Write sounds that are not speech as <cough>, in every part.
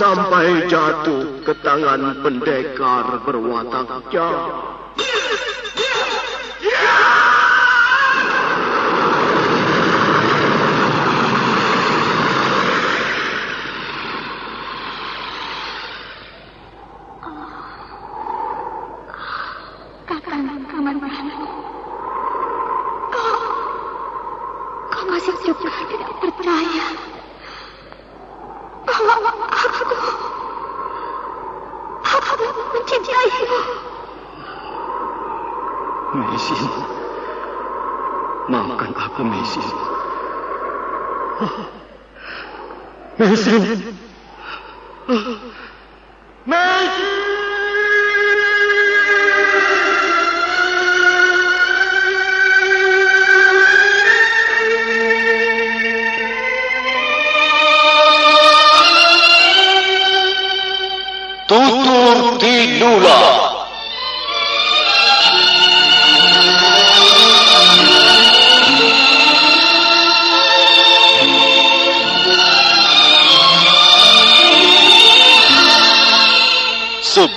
sampai jatuh ke tangan pendekar berwatak jahat. 先生メシトト・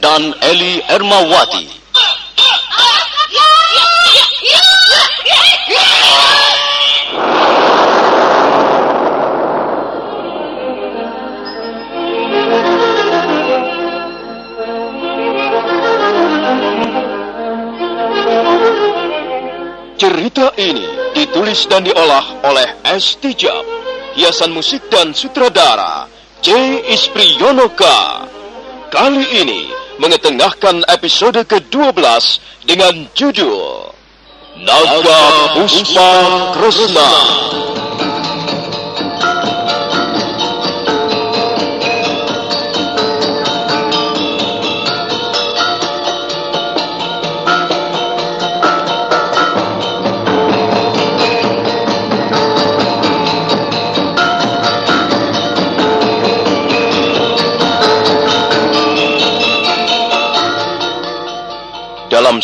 dan Eli Ermawati. Cerita ini ditulis dan diolah oleh S. Tijab, hiasan musik dan sutradara J. Ispriyonoka. Kali ini mengetengahkan episode ke-12 dengan judul Naga Puspa Krishna.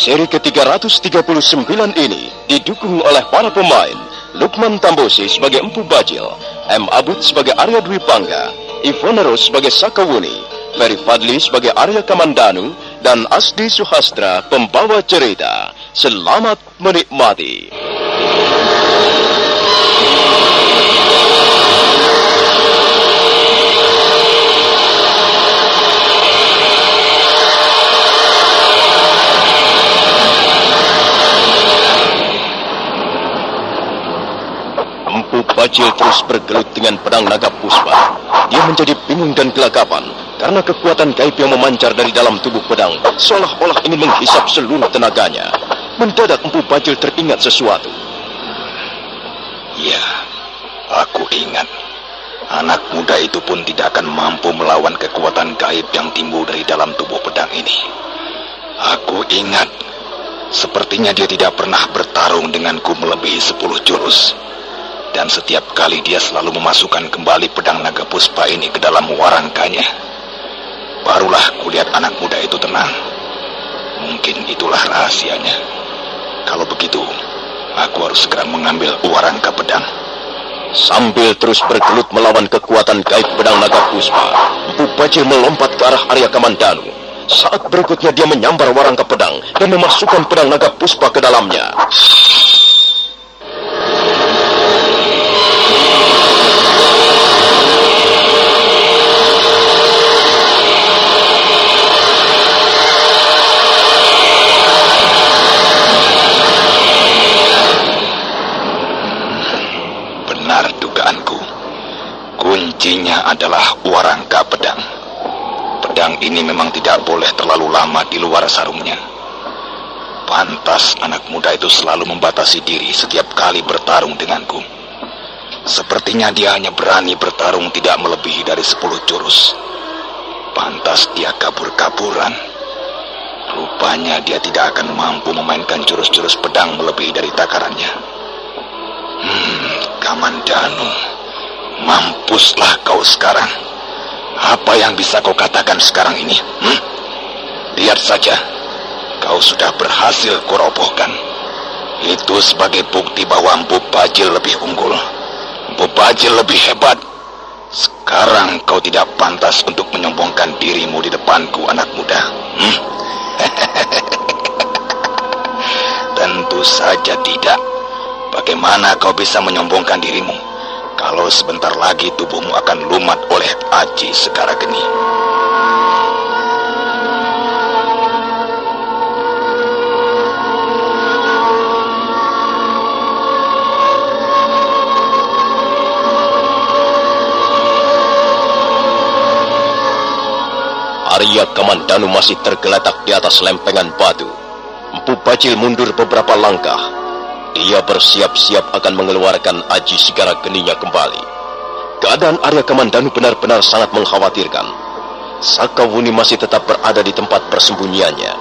Seri ke-339 ini didukung oleh para pemain Lukman Tambosi sebagai Empu Bajil, M. Abud sebagai Arya Dwi Pangga, Ivoneros sebagai Sakawuni, Ferry Fadli sebagai Arya Kamandanu, dan Asdi Suhastra pembawa cerita. Selamat menikmati. Bajil terus bergelut dengan pedang naga puspa. Dia menjadi bingung dan gelagapan karena kekuatan gaib yang memancar dari dalam tubuh pedang seolah-olah ingin menghisap seluruh tenaganya. Mendadak Empu Bajil teringat sesuatu. Ya, aku ingat. Anak muda itu pun tidak akan mampu melawan kekuatan gaib yang timbul dari dalam tubuh pedang ini. Aku ingat, sepertinya dia tidak pernah bertarung denganku melebihi sepuluh jurus. Dan setiap kali dia selalu memasukkan kembali pedang naga puspa ini ke dalam warangkanya. Barulah kulihat anak muda itu tenang. Mungkin itulah rahasianya. Kalau begitu, aku harus segera mengambil warangka pedang. Sambil terus bergelut melawan kekuatan gaib pedang naga puspa, Empu Bajil melompat ke arah Arya Kamandanu. Saat berikutnya dia menyambar warangka pedang dan memasukkan pedang naga puspa ke dalamnya. Kuncinya adalah warangka pedang. Pedang ini memang tidak boleh terlalu lama di luar sarungnya. Pantas anak muda itu selalu membatasi diri setiap kali bertarung denganku. Sepertinya dia hanya berani bertarung tidak melebihi dari sepuluh jurus. Pantas dia kabur-kaburan. Rupanya dia tidak akan mampu memainkan jurus-jurus pedang melebihi dari takarannya. Hmm, Kamandanu, mampuslah kau sekarang. Apa yang bisa kau katakan sekarang ini? Hmm? Lihat saja, kau sudah berhasil kurobohkan. Itu sebagai bukti bahwa Empu Bajil lebih unggul. Empu Bajil lebih hebat. Sekarang kau tidak pantas untuk menyombongkan dirimu di depanku, anak muda. Hmm? <laughs> Tentu saja tidak. Bagaimana kau bisa menyombongkan dirimu? Kalau sebentar lagi tubuhmu akan lumat oleh Aji Segara Geni. Arya Kamandanu masih tergeletak di atas lempengan batu. Empu Bajil mundur beberapa langkah. Dia bersiap-siap akan mengeluarkan aji sigara geninya kembali. Keadaan Arya Kamandanu benar-benar sangat mengkhawatirkan. Sakawuni masih tetap berada di tempat persembunyiannya.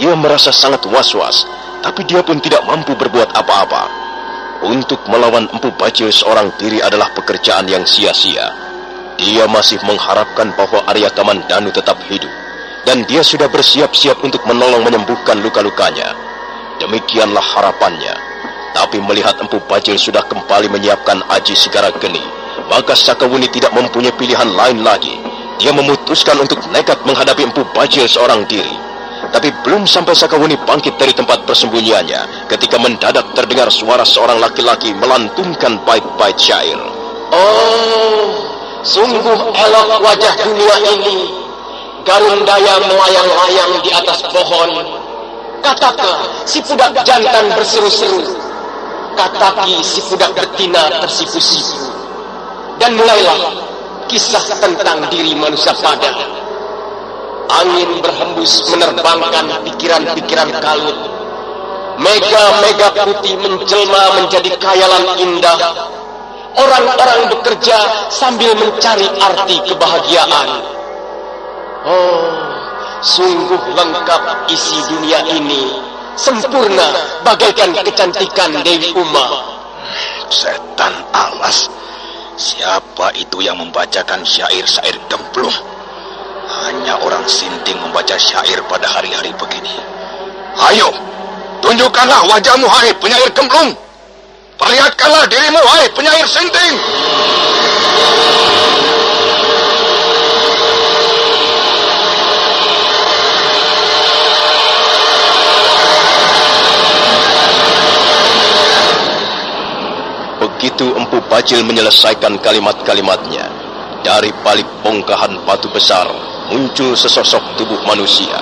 Dia merasa sangat was-was, tapi dia pun tidak mampu berbuat apa-apa. Untuk melawan Empu Bajil seorang diri adalah pekerjaan yang sia-sia. Dia masih mengharapkan bahwa Arya Kamandanu tetap hidup. Dan dia sudah bersiap-siap untuk menolong menyembuhkan luka-lukanya. Demikianlah harapannya. Tapi melihat Empu Bajil sudah kembali menyiapkan Aji Sigara Geni, maka Sakawuni tidak mempunyai pilihan lain lagi. Dia memutuskan untuk nekat menghadapi Empu Bajil seorang diri. Tapi belum sampai Sakawuni bangkit dari tempat persembunyiannya ketika mendadak terdengar suara seorang laki-laki melantunkan bait-bait syair. Oh, sungguh elok wajah dunia ini. Garundaya melayang-layang di atas pohon. Katakah si budak jantan berseru-seru. Kataki si budak betina tersipu-sipu. Dan mulailah kisah tentang diri manusia pada. Angin berhembus menerbangkan pikiran-pikiran kalut. Mega-mega putih menjelma menjadi kayalan indah. Orang-orang bekerja sambil mencari arti kebahagiaan. Oh, sungguh lengkap isi dunia ini. Sempurna bagaikan kecantikan Dewi Uma. Setan alas. Siapa itu yang membacakan syair-syair gemplung? Hanya orang sinting membaca syair pada hari-hari begini. Ayo, tunjukkanlah wajahmu, hai penyair gemplung. Perlihatkanlah dirimu, hai penyair sinting. Begitu Empu Bajil menyelesaikan kalimat-kalimatnya, dari balik bongkahan batu besar muncul sesosok tubuh manusia.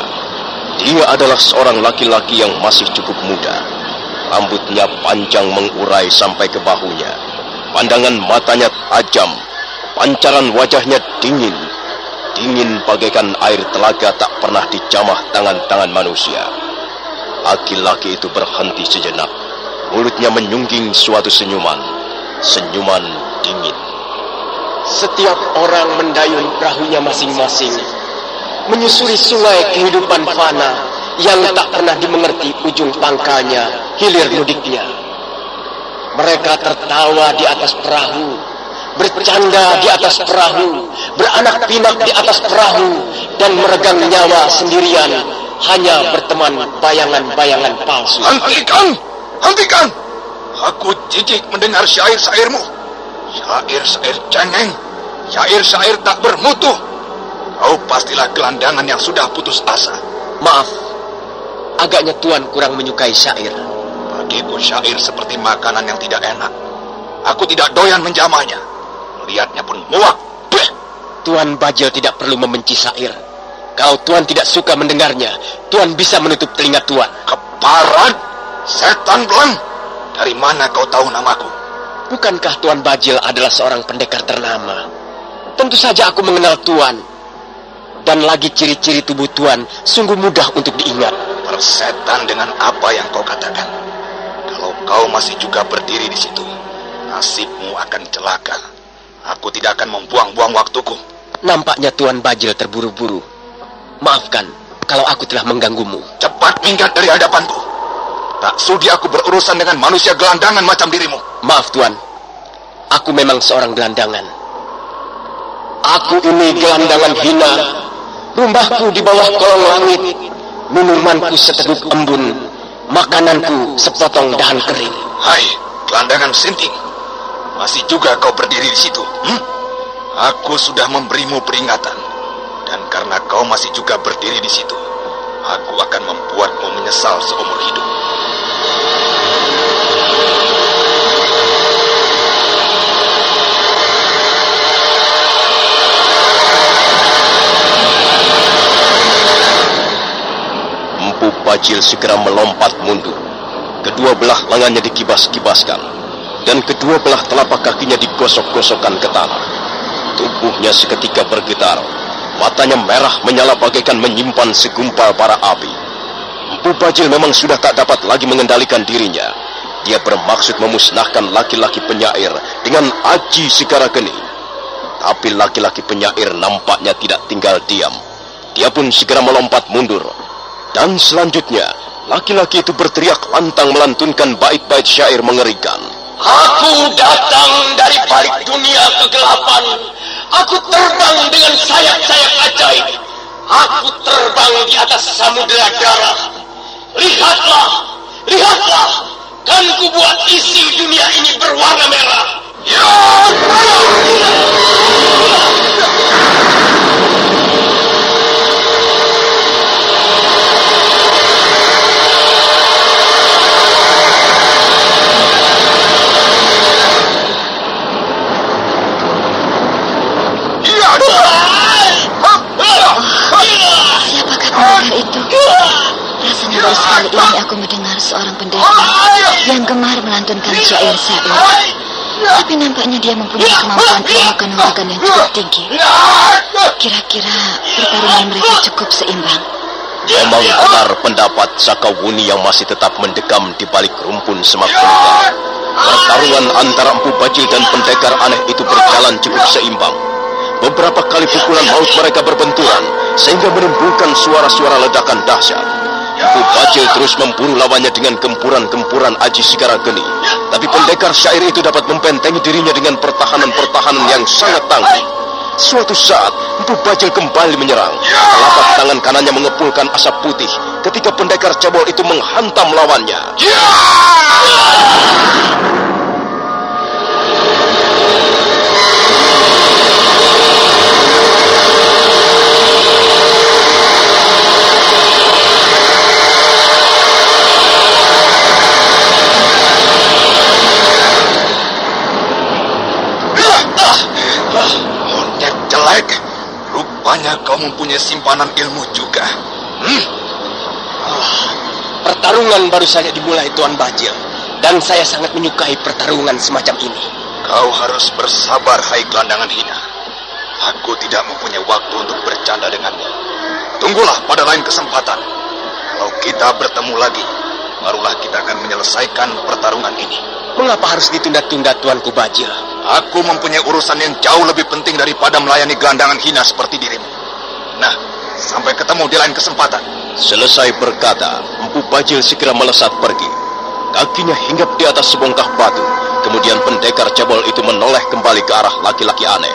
Dia adalah seorang laki-laki yang masih cukup muda. Rambutnya panjang mengurai sampai ke bahunya. Pandangan matanya tajam. Pancaran wajahnya dingin. Dingin bagaikan air telaga tak pernah dijamah tangan-tangan manusia. Laki-laki itu berhenti sejenak. Mulutnya menyungging suatu senyuman. Senyuman dingin. Setiap orang mendayung perahunya masing-masing. Menyusuri sungai kehidupan fana yang tak pernah dimengerti ujung pangkalnya, hilir mudiknya. Mereka tertawa di atas perahu, bercanda di atas perahu, beranak pinak di atas perahu, dan meregang nyawa sendirian hanya berteman bayangan-bayangan palsu. Hentikan! Hentikan! Aku jijik mendengar syair-syairmu. Syair-syair cengeng. Syair-syair tak bermutu. Kau pastilah gelandangan yang sudah putus asa. Maaf, agaknya Tuan kurang menyukai syair. Bagiku syair seperti makanan yang tidak enak. Aku tidak doyan menjamahnya. Melihatnya pun muak. Beh! Tuan Bajil tidak perlu membenci syair. Kalau Tuan tidak suka mendengarnya, Tuan bisa menutup telinga Tuan. Keparat! Setan belang! Dari mana kau tahu namaku? Bukankah Tuan Bajil adalah seorang pendekar ternama? Tentu saja aku mengenal Tuan. Dan lagi ciri-ciri tubuh Tuan sungguh mudah untuk diingat. Persetan dengan apa yang kau katakan. Kalau kau masih juga berdiri di situ, nasibmu akan celaka. Aku tidak akan membuang-buang waktuku. Nampaknya Tuan Bajil terburu-buru. Maafkan kalau aku telah mengganggumu. Cepat minggat dari hadapanku. Tak sudi aku berurusan dengan manusia gelandangan macam dirimu. Maaf Tuan, aku memang seorang gelandangan. Aku ini gelandangan hina. Rumahku di bawah kolong langit. Minumanku seteguk embun. Makananku sepotong dahan kering. Hai, gelandangan sinting. Masih juga kau berdiri di situ. Hmm? Aku sudah memberimu peringatan. Dan karena kau masih juga berdiri di situ, aku akan membuatmu menyesal seumur hidup. Empu Bajil segera melompat mundur. Kedua belah lengannya dikibas-kibaskan. Dan kedua belah telapak kakinya digosok-gosokkan ke tanah. Tubuhnya seketika bergetar. Matanya merah menyala bagaikan menyimpan segumpal para api. Empu Bajil memang sudah tak dapat lagi mengendalikan dirinya. Dia bermaksud memusnahkan laki-laki penyair dengan aji segara geni. Tapi laki-laki penyair nampaknya tidak tinggal diam. Dia pun segera melompat mundur. Dan selanjutnya, laki-laki itu berteriak lantang melantunkan bait-bait syair mengerikan. Aku datang dari balik dunia kegelapan. Aku terbang dengan sayap-sayap ajaib. Aku terbang di atas samudera darah. Lihatlah, lihatlah. Kan ku buat isi dunia ini berwarna merah. Ya! Siapakah pendekar itu? Baru sekali ini aku mendengar seorang pendekar yang gemar melantunkan syair-syair. Tapi nampaknya dia mempunyai kemampuan ilmu kanuragan yang cukup tinggi. Kira-kira pertarungan mereka cukup seimbang. Memang benar pendapat Sakawuni yang masih tetap mendekam di balik rumpun semak belukar. Pertarungan antara Empu Bajil dan pendekar aneh itu berjalan cukup seimbang. Beberapa kali pukulan maut mereka berbenturan, sehingga menimbulkan suara-suara ledakan dahsyat. Bajil terus memburu lawannya dengan gempuran-gempuran aji sigara geni. Tapi pendekar syair itu dapat membentengi dirinya dengan pertahanan-pertahanan yang sangat tangguh. Suatu saat, Empu Bajil kembali menyerang. Telapak tangan kanannya mengepulkan asap putih ketika pendekar cebol itu menghantam lawannya. Monyet Rupanya kau mempunyai simpanan ilmu juga. Hmm? Pertarungan baru saja dimulai Tuan Bajil. Dan saya sangat menyukai pertarungan semacam ini. Kau harus bersabar, hai gelandangan hina. Aku tidak mempunyai waktu untuk bercanda denganmu. Tunggulah pada lain kesempatan. Kalau kita bertemu lagi, barulah kita akan menyelesaikan pertarungan ini. Mengapa harus ditunda-tunda Tuanku Bajil? Aku mempunyai urusan yang jauh lebih penting daripada melayani gelandangan hina seperti dirimu. Nah, sampai ketemu di lain kesempatan. Selesai berkata, Empu Bajil segera melesat pergi. Kakinya hinggap di atas sebongkah batu. Kemudian pendekar cebol itu menoleh kembali ke arah laki-laki aneh.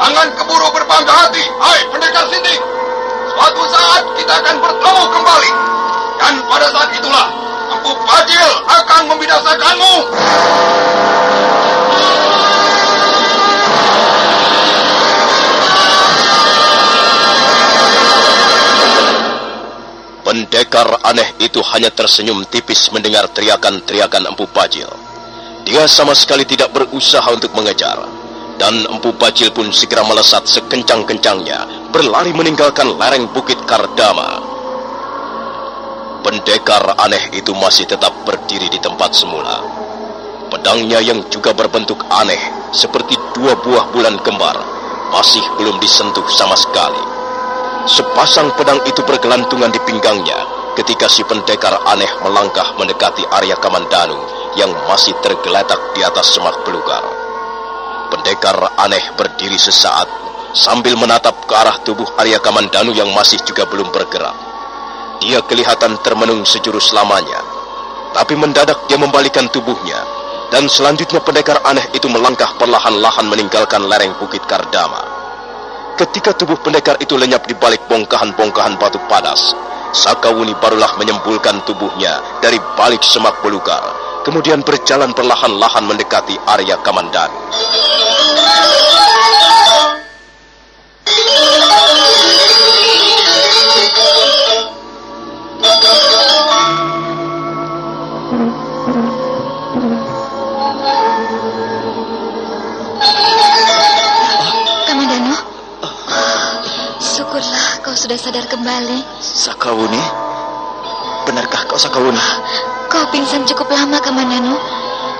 Jangan keburu berbangga hati, hai pendekar sinting. Suatu saat kita akan bertemu kembali. Dan pada saat itulah, Empu Bajil akan membinasakanmu. Pendekar aneh itu hanya tersenyum tipis mendengar teriakan-teriakan Empu Bajil. Dia sama sekali tidak berusaha untuk mengejar. Dan Empu Bajil pun segera melesat sekencang-kencangnya, berlari meninggalkan lereng Bukit Kardama. Pendekar aneh itu masih tetap berdiri di tempat semula. Pedangnya yang juga berbentuk aneh, seperti dua buah bulan kembar, masih belum disentuh sama sekali. Sepasang pedang itu bergelantungan di pinggangnya ketika si pendekar aneh melangkah mendekati Arya Kamandanu yang masih tergeletak di atas semak belukar. Pendekar aneh berdiri sesaat sambil menatap ke arah tubuh Arya Kamandanu yang masih juga belum bergerak. Dia kelihatan termenung sejurus lamanya, tapi mendadak dia membalikan tubuhnya. Dan selanjutnya pendekar aneh itu melangkah perlahan-lahan meninggalkan lereng Bukit Kardama. Ketika tubuh pendekar itu lenyap di balik bongkahan-bongkahan batu padas, Sakawuni barulah menyembulkan tubuhnya dari balik semak belukar, kemudian berjalan perlahan-lahan mendekati Arya Kamandan. sudah sadar kembali. Sakawuni? Benarkah kau Sakawuni? Kau pingsan cukup lama, Kamandanu.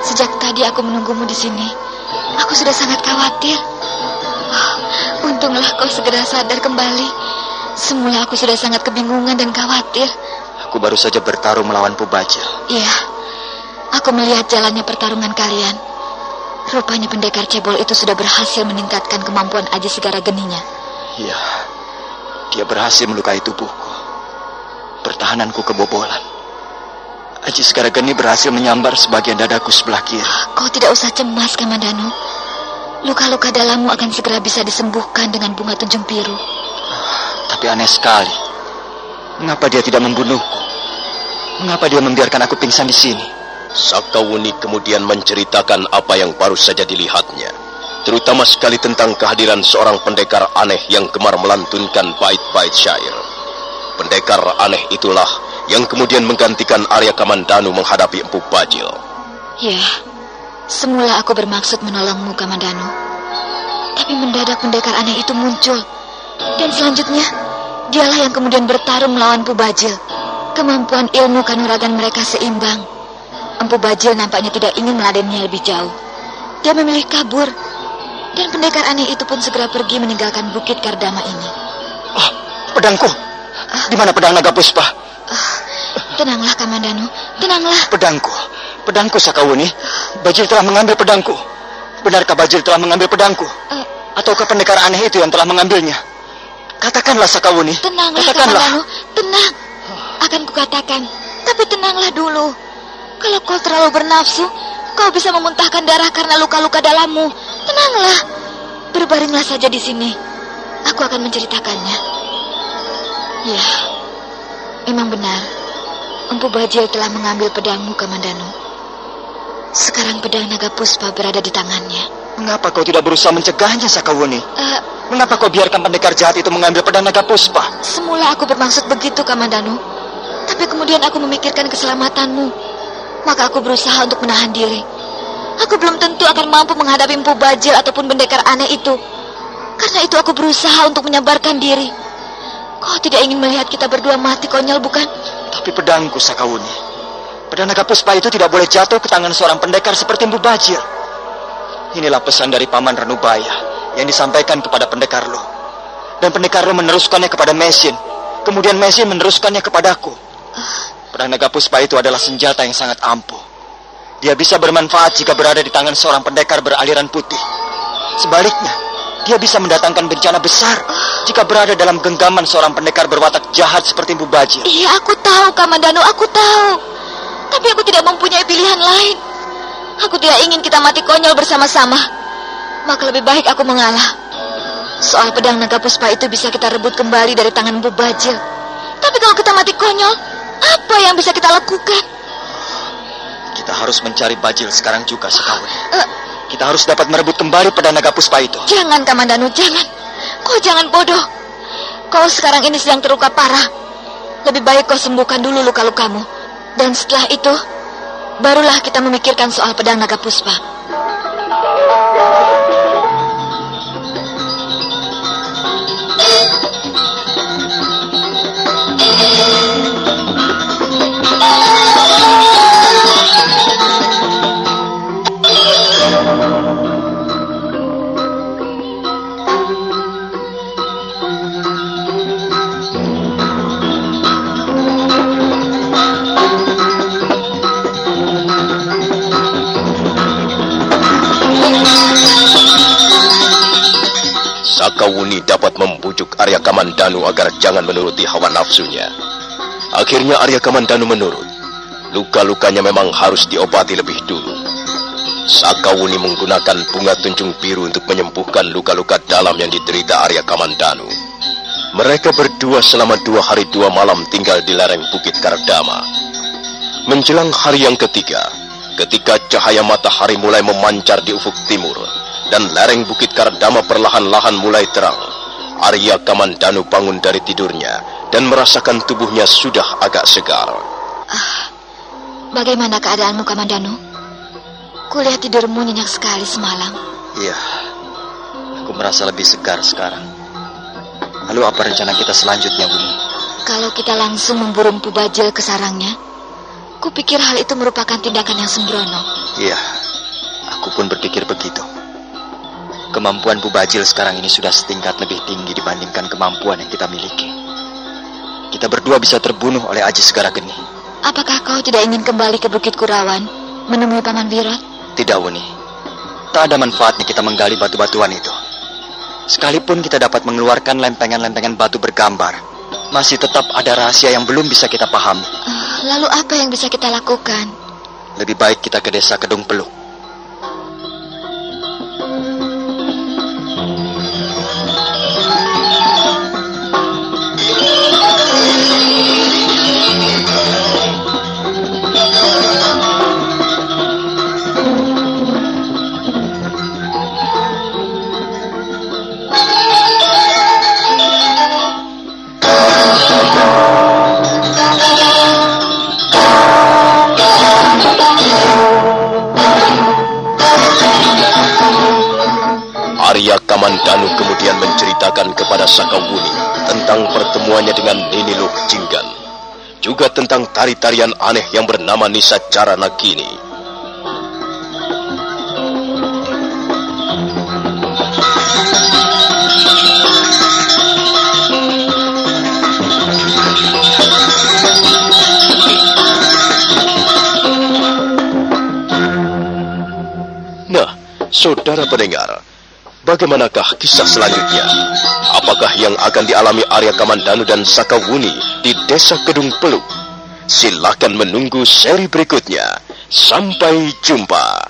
Sejak tadi aku menunggumu di sini. Aku sudah sangat khawatir. Oh, untunglah kau segera sadar kembali. Semula aku sudah sangat kebingungan dan khawatir. Aku baru saja bertarung melawan Pubaja. Iya, aku melihat jalannya pertarungan kalian. Rupanya pendekar cebol itu sudah berhasil meningkatkan kemampuan Aji Segara Geninya. Iya, dia berhasil melukai tubuhku. Pertahananku kebobolan. Aji Geni berhasil menyambar sebagian dadaku sebelah kiri. Kau tidak usah cemas, Kamandanu. Luka-luka dalammu akan segera bisa disembuhkan dengan bunga tunjung biru. Tapi aneh sekali. Mengapa dia tidak membunuhku? Mengapa dia membiarkan aku pingsan di sini? Sakawuni kemudian menceritakan apa yang baru saja dilihatnya terutama sekali tentang kehadiran seorang pendekar aneh yang gemar melantunkan bait-bait syair. Pendekar aneh itulah yang kemudian menggantikan Arya Kamandanu menghadapi Empu Bajil. Ya, semula aku bermaksud menolongmu Kamandanu. Tapi mendadak pendekar aneh itu muncul. Dan selanjutnya, dialah yang kemudian bertarung melawan Empu Bajil. Kemampuan ilmu kanuragan mereka seimbang. Empu Bajil nampaknya tidak ingin meladennya lebih jauh. Dia memilih kabur dan pendekar aneh itu pun segera pergi meninggalkan bukit Kardama ini. Oh, pedangku. Ah. Di mana pedang naga puspa? Oh, tenanglah, Kamandanu. Tenanglah. Pedangku. Pedangku, Sakawuni. Bajil telah mengambil pedangku. Benarkah Bajil telah mengambil pedangku? Uh, Ataukah pendekar aneh itu yang telah mengambilnya? Katakanlah, Sakawuni. Tenanglah, Katakanlah. Kamandanu. Tenang. Akan kukatakan. Tapi tenanglah dulu. Kalau kau terlalu bernafsu, kau bisa memuntahkan darah karena luka-luka dalammu. Tenanglah, berbaringlah saja di sini. Aku akan menceritakannya. Ya, memang benar. Empu Bajil telah mengambil pedangmu, Kamandanu. Sekarang pedang naga puspa berada di tangannya. Mengapa kau tidak berusaha mencegahnya, Sakawuni? Uh, Mengapa kau biarkan pendekar jahat itu mengambil pedang naga puspa? Semula aku bermaksud begitu, Kamandanu. Tapi kemudian aku memikirkan keselamatanmu. Maka aku berusaha untuk menahan diri. Aku belum tentu akan mampu menghadapi empu bajil ataupun pendekar aneh itu. Karena itu aku berusaha untuk menyabarkan diri. Kau tidak ingin melihat kita berdua mati konyol, bukan? Tapi pedangku, Sakawuni. Pedang naga puspa itu tidak boleh jatuh ke tangan seorang pendekar seperti empu bajil. Inilah pesan dari Paman Ranubaya yang disampaikan kepada pendekar lo. Dan pendekar lo meneruskannya kepada Mesin. Kemudian Mesin meneruskannya kepadaku. Ah. Pedang naga puspa itu adalah senjata yang sangat ampuh. Dia bisa bermanfaat jika berada di tangan seorang pendekar beraliran putih. Sebaliknya, dia bisa mendatangkan bencana besar jika berada dalam genggaman seorang pendekar berwatak jahat seperti Bu Bajil. Iya, aku tahu, Kamandano, aku tahu. Tapi aku tidak mempunyai pilihan lain. Aku tidak ingin kita mati konyol bersama-sama. Maka lebih baik aku mengalah. Soal pedang naga puspa itu bisa kita rebut kembali dari tangan Bu Bajil. Tapi kalau kita mati konyol, apa yang bisa kita lakukan? Kita harus mencari Bajil sekarang juga, Sekawin. Uh, kita harus dapat merebut kembali pedang naga puspa itu. Jangan, Kamandanu, jangan. Kau jangan bodoh. Kau sekarang ini sedang terluka parah. Lebih baik kau sembuhkan dulu luka-lukamu. Dan setelah itu, barulah kita memikirkan soal pedang naga puspa. Arya Kamandanu agar jangan menuruti hawa nafsunya. Akhirnya Arya Kamandanu menurut. Luka-lukanya memang harus diobati lebih dulu. Sakawuni menggunakan bunga tunjung biru untuk menyembuhkan luka-luka dalam yang diderita Arya Kamandanu. Mereka berdua selama dua hari dua malam tinggal di lereng Bukit Kardama. Menjelang hari yang ketiga, ketika cahaya matahari mulai memancar di ufuk timur, dan lereng Bukit Kardama perlahan-lahan mulai terang, Arya Kamandanu bangun dari tidurnya dan merasakan tubuhnya sudah agak segar. Ah, bagaimana keadaanmu, Kamandanu? Kulihat tidurmu nyenyak sekali semalam. Iya, aku merasa lebih segar sekarang. Lalu apa rencana kita selanjutnya, Bumi? Kalau kita langsung memburu Mpu Bajil ke sarangnya, kupikir hal itu merupakan tindakan yang sembrono. Iya, aku pun berpikir begitu. Kemampuan Mpu Bajil sekarang ini sudah setingkat lebih tinggi dibandingkan kemampuan yang kita miliki. Kita berdua bisa terbunuh oleh Aji Segara Geni. Apakah kau tidak ingin kembali ke Bukit Kurawan menemui Paman Wirot? Tidak, Wuni. Tak ada manfaatnya kita menggali batu-batuan itu. Sekalipun kita dapat mengeluarkan lempengan-lempengan batu bergambar, masih tetap ada rahasia yang belum bisa kita pahami. Uh, lalu apa yang bisa kita lakukan? Lebih baik kita ke desa Kedung Peluk. Menceritakan kepada Sakawuni tentang pertemuannya dengan Nini Luk Jinggan. Juga tentang tari-tarian aneh yang bernama Nisa Cara Nagini. Nah, saudara pendengar, Bagaimanakah kisah selanjutnya? Apakah yang akan dialami Arya Kamandanu dan Sakawuni di Desa Kedung Peluk? Silakan menunggu seri berikutnya. Sampai jumpa.